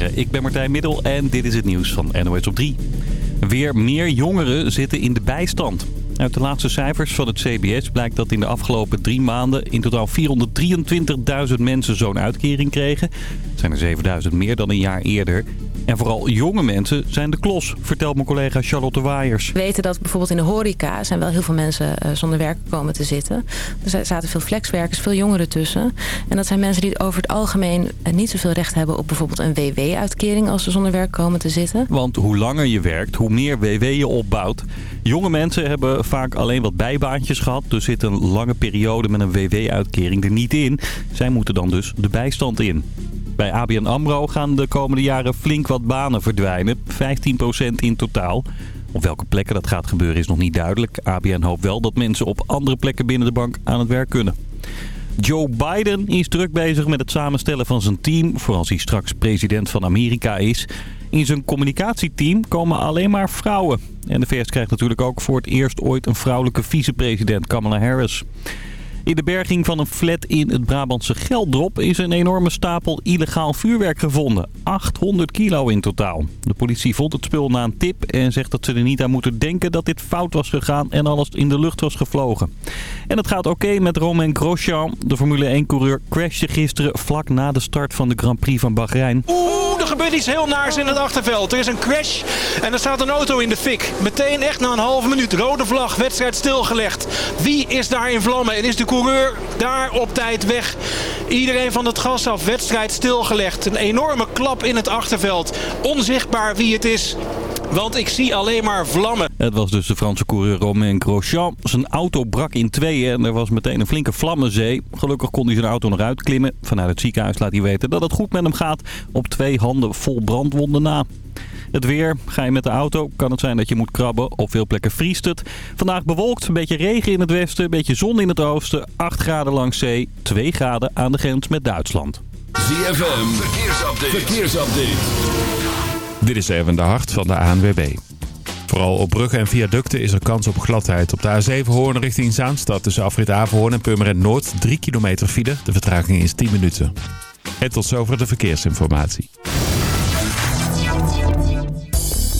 Ik ben Martijn Middel en dit is het nieuws van NOS op 3. Weer meer jongeren zitten in de bijstand. Uit de laatste cijfers van het CBS blijkt dat in de afgelopen drie maanden in totaal 423.000 mensen zo'n uitkering kregen. Het zijn er 7.000 meer dan een jaar eerder. En vooral jonge mensen zijn de klos, vertelt mijn collega Charlotte Waaiers. We weten dat bijvoorbeeld in de horeca zijn wel heel veel mensen uh, zonder werk komen te zitten. Er zaten veel flexwerkers, veel jongeren tussen. En dat zijn mensen die over het algemeen uh, niet zoveel recht hebben op bijvoorbeeld een WW-uitkering als ze zonder werk komen te zitten. Want hoe langer je werkt, hoe meer WW je opbouwt. Jonge mensen hebben vaak alleen wat bijbaantjes gehad, dus zit een lange periode met een WW-uitkering er niet in. Zij moeten dan dus de bijstand in. Bij ABN AMRO gaan de komende jaren flink wat banen verdwijnen. 15% in totaal. Op welke plekken dat gaat gebeuren is nog niet duidelijk. ABN hoopt wel dat mensen op andere plekken binnen de bank aan het werk kunnen. Joe Biden is druk bezig met het samenstellen van zijn team... voor als hij straks president van Amerika is. In zijn communicatieteam komen alleen maar vrouwen. En de VS krijgt natuurlijk ook voor het eerst ooit een vrouwelijke vicepresident, Kamala Harris. In de berging van een flat in het Brabantse Geldrop is een enorme stapel illegaal vuurwerk gevonden. 800 kilo in totaal. De politie vond het spul na een tip en zegt dat ze er niet aan moeten denken dat dit fout was gegaan en alles in de lucht was gevlogen. En het gaat oké met Romain Grosjean. De Formule 1-coureur crashte gisteren vlak na de start van de Grand Prix van Bahrein. Oeh, er gebeurt iets heel naars in het achterveld. Er is een crash en er staat een auto in de fik. Meteen echt na een halve minuut. Rode vlag, wedstrijd stilgelegd. Wie is daar in vlammen en is de coureur daar op tijd weg. Iedereen van het gas af, wedstrijd stilgelegd. Een enorme klap in het achterveld. Onzichtbaar wie het is. Want ik zie alleen maar vlammen. Het was dus de Franse coureur Romain Grosjean. Zijn auto brak in tweeën en er was meteen een flinke vlammenzee. Gelukkig kon hij zijn auto nog uitklimmen. Vanuit het ziekenhuis laat hij weten dat het goed met hem gaat. Op twee handen vol brandwonden na. Het weer, ga je met de auto, kan het zijn dat je moet krabben. Op veel plekken vriest het. Vandaag bewolkt, een beetje regen in het westen, een beetje zon in het oosten. 8 graden langs zee, 2 graden aan de grens met Duitsland. ZFM, verkeersupdate. verkeersupdate. Dit is even de hart van de ANWB. Vooral op bruggen en viaducten is er kans op gladheid. Op de A7 Hoorn richting Zaanstad tussen afrit Averhoorn en Purmerend Noord 3 kilometer file. De vertraging is 10 minuten. En tot zover de verkeersinformatie.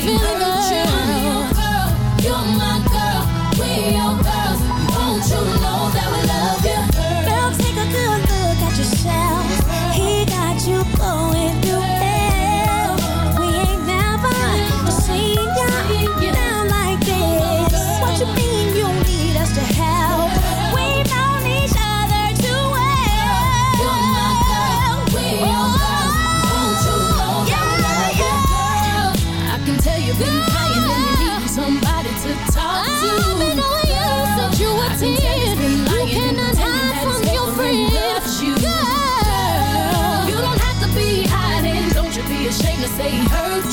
feeling good.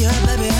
me baby.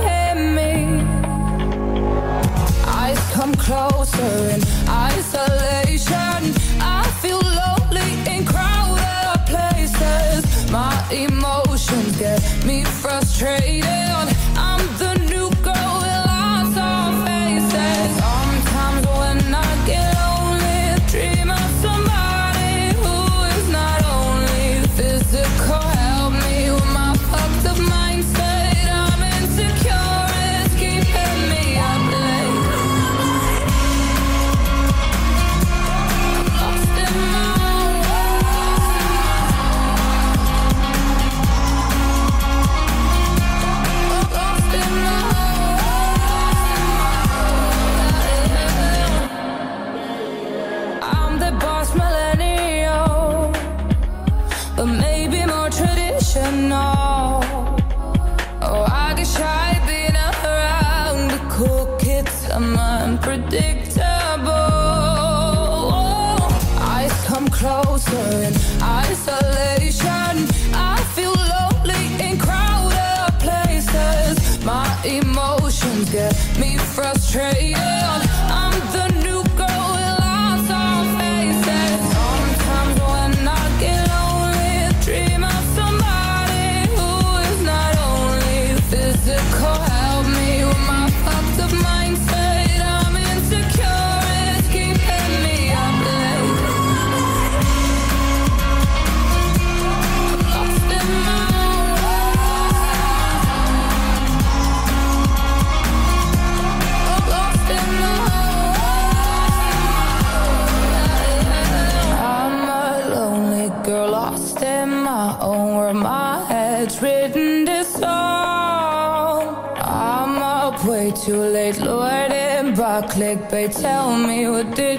perfect, but tell me what do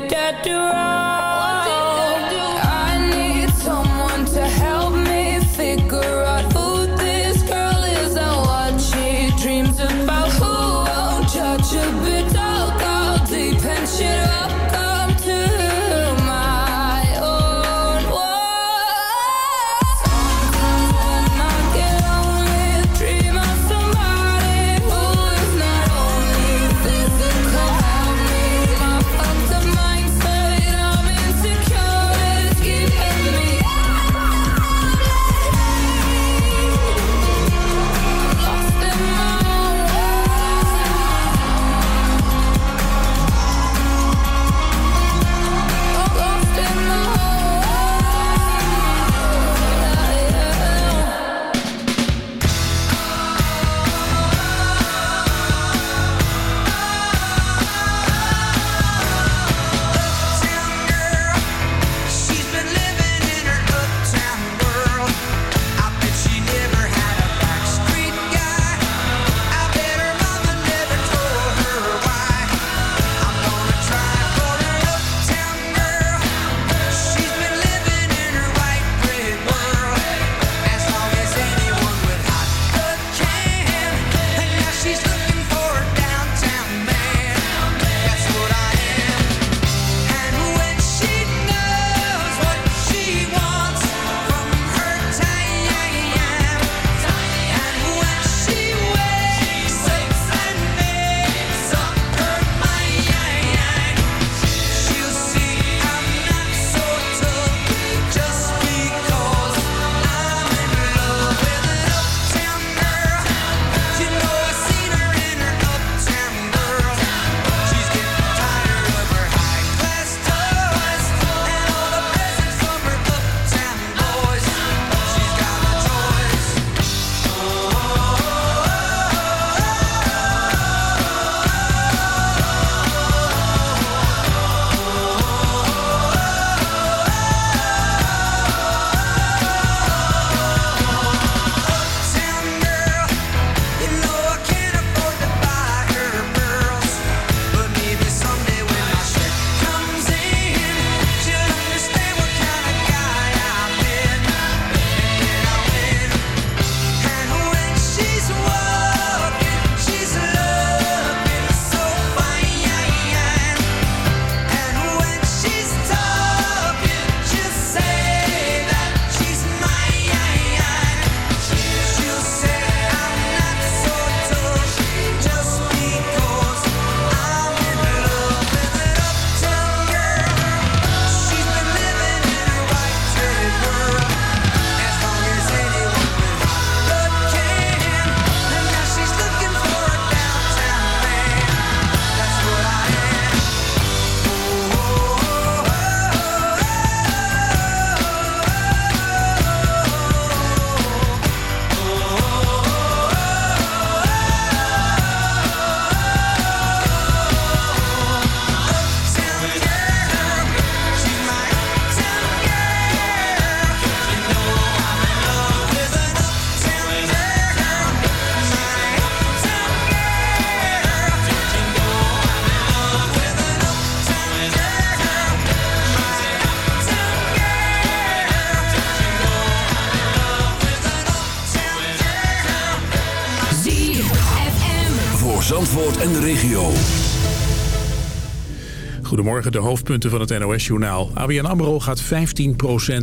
Goedemorgen, de hoofdpunten van het NOS-journaal. ABN AMRO gaat 15%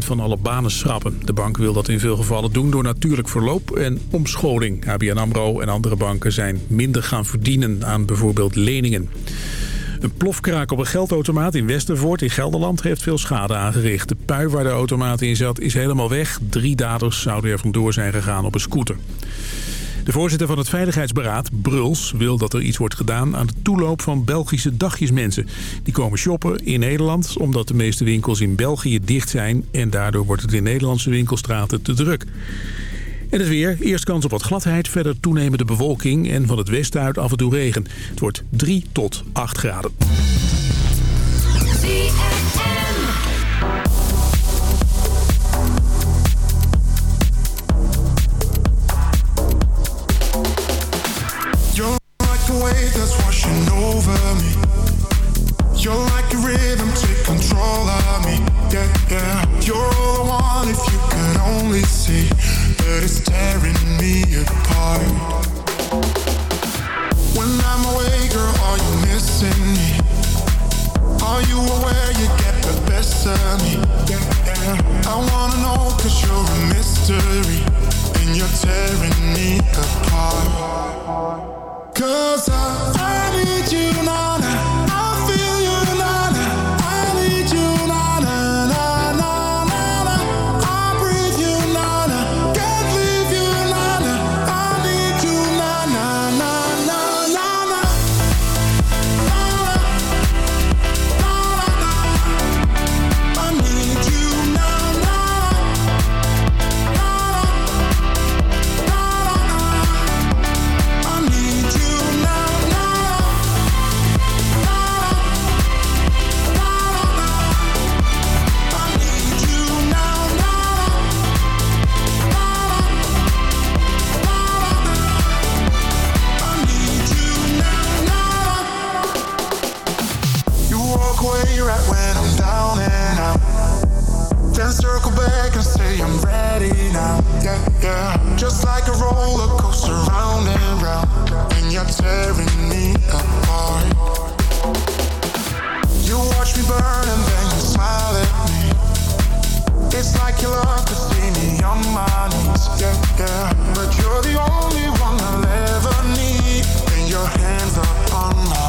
van alle banen schrappen. De bank wil dat in veel gevallen doen door natuurlijk verloop en omscholing. ABN AMRO en andere banken zijn minder gaan verdienen aan bijvoorbeeld leningen. Een plofkraak op een geldautomaat in Westervoort in Gelderland heeft veel schade aangericht. De pui waar de automaat in zat is helemaal weg. Drie daders zouden er vandoor zijn gegaan op een scooter. De voorzitter van het Veiligheidsberaad, Bruls, wil dat er iets wordt gedaan aan de toeloop van Belgische dagjesmensen. Die komen shoppen in Nederland omdat de meeste winkels in België dicht zijn en daardoor wordt het in Nederlandse winkelstraten te druk. En het weer. Eerst kans op wat gladheid, verder toenemende bewolking en van het westen uit af en toe regen. Het wordt 3 tot 8 graden. That's washing over me. You're like a rhythm, take control of me. Yeah, yeah. You're all I want if you could only see that it's tearing me apart. When I'm away, girl, are you missing me? Are you aware you get the best of me? Yeah, yeah. I wanna know cause you're a mystery and you're tearing me apart. Cause I, I need you, nana. Back and say I'm ready now. Yeah, yeah. Just like a roller coaster round and round. And you're tearing me apart. You watch me burn and then you smile at me. It's like you love to see me on my knees. Yeah, yeah. But you're the only one I'll ever need. And your hands are on my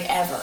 like ever.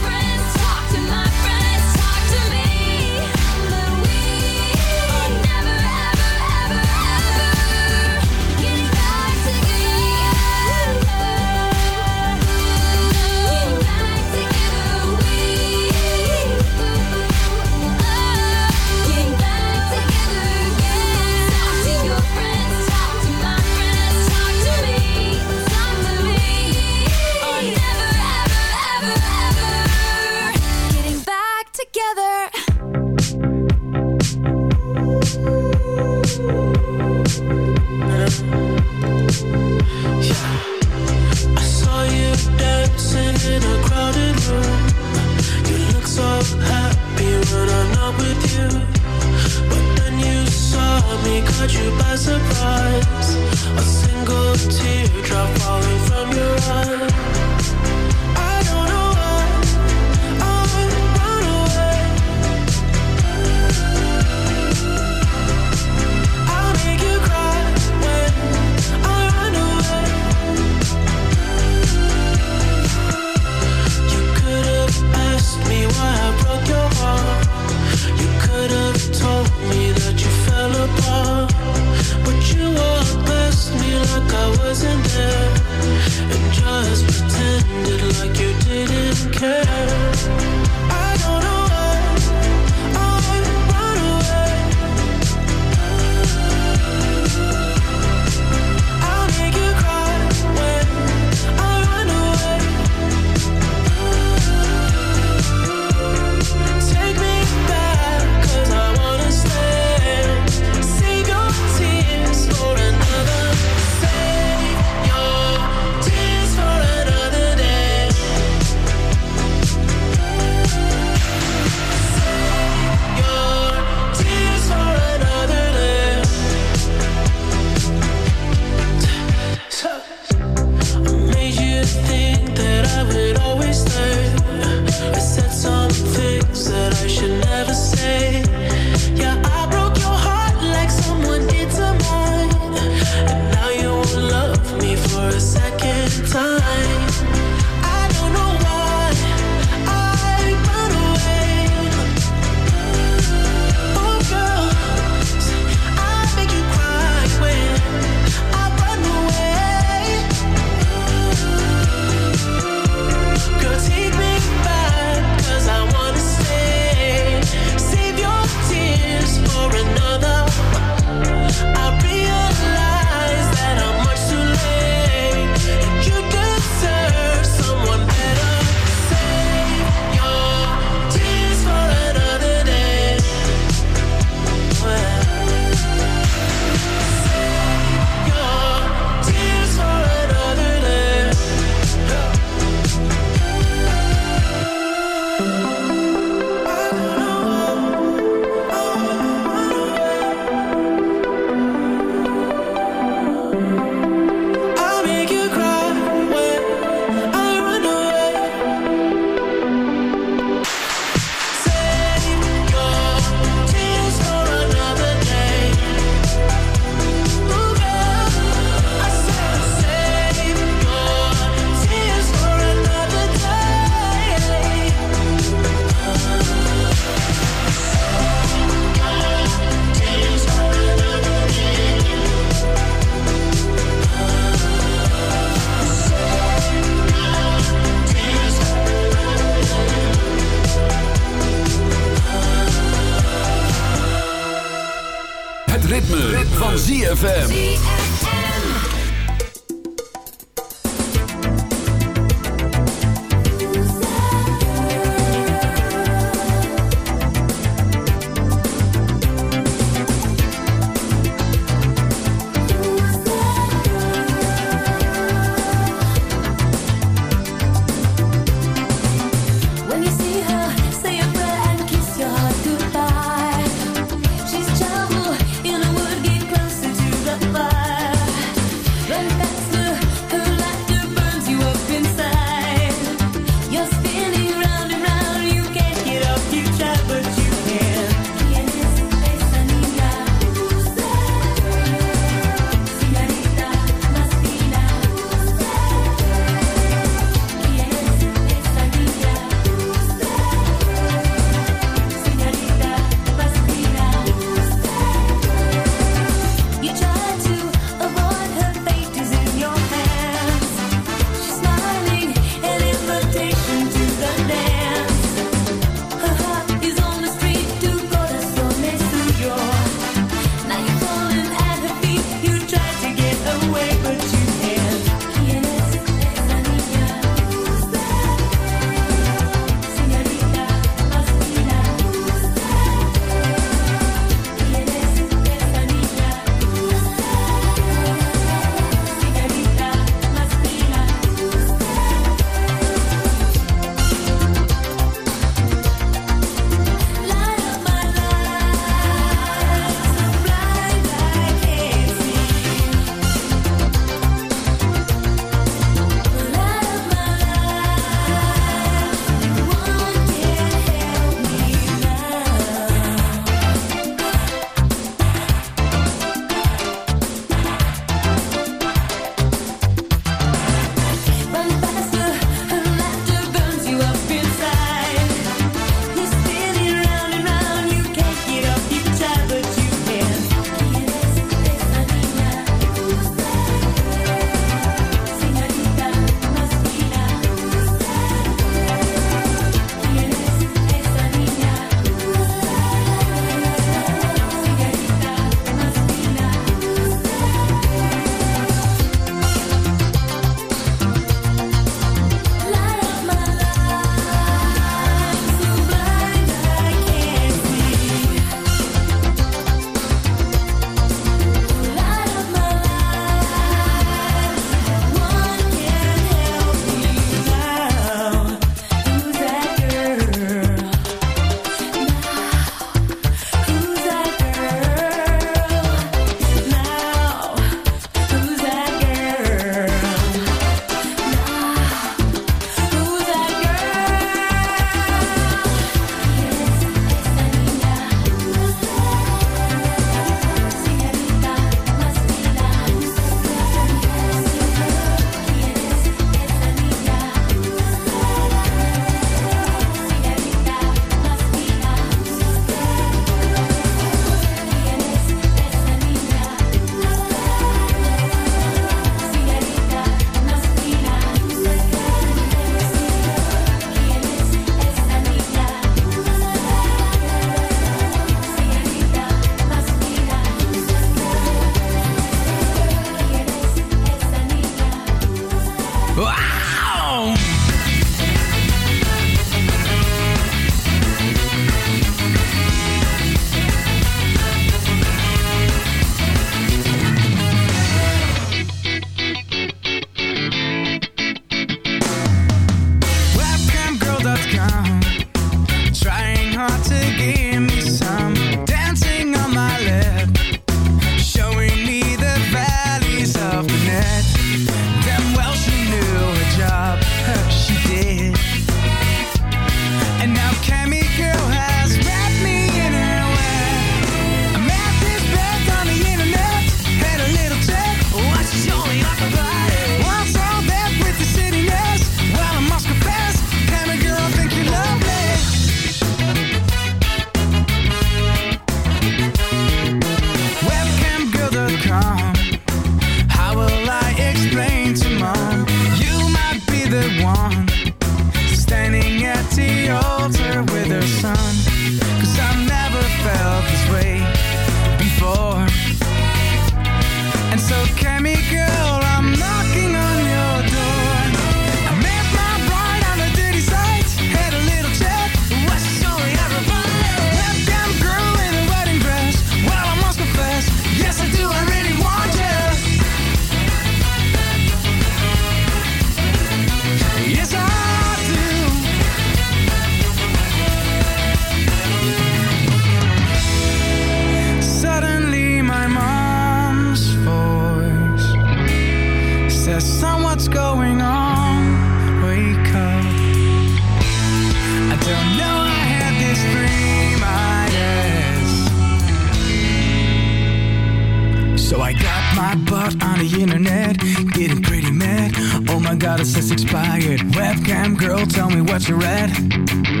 I got my butt on the internet, getting pretty mad. Oh my god, it says expired. Webcam girl, tell me what you read.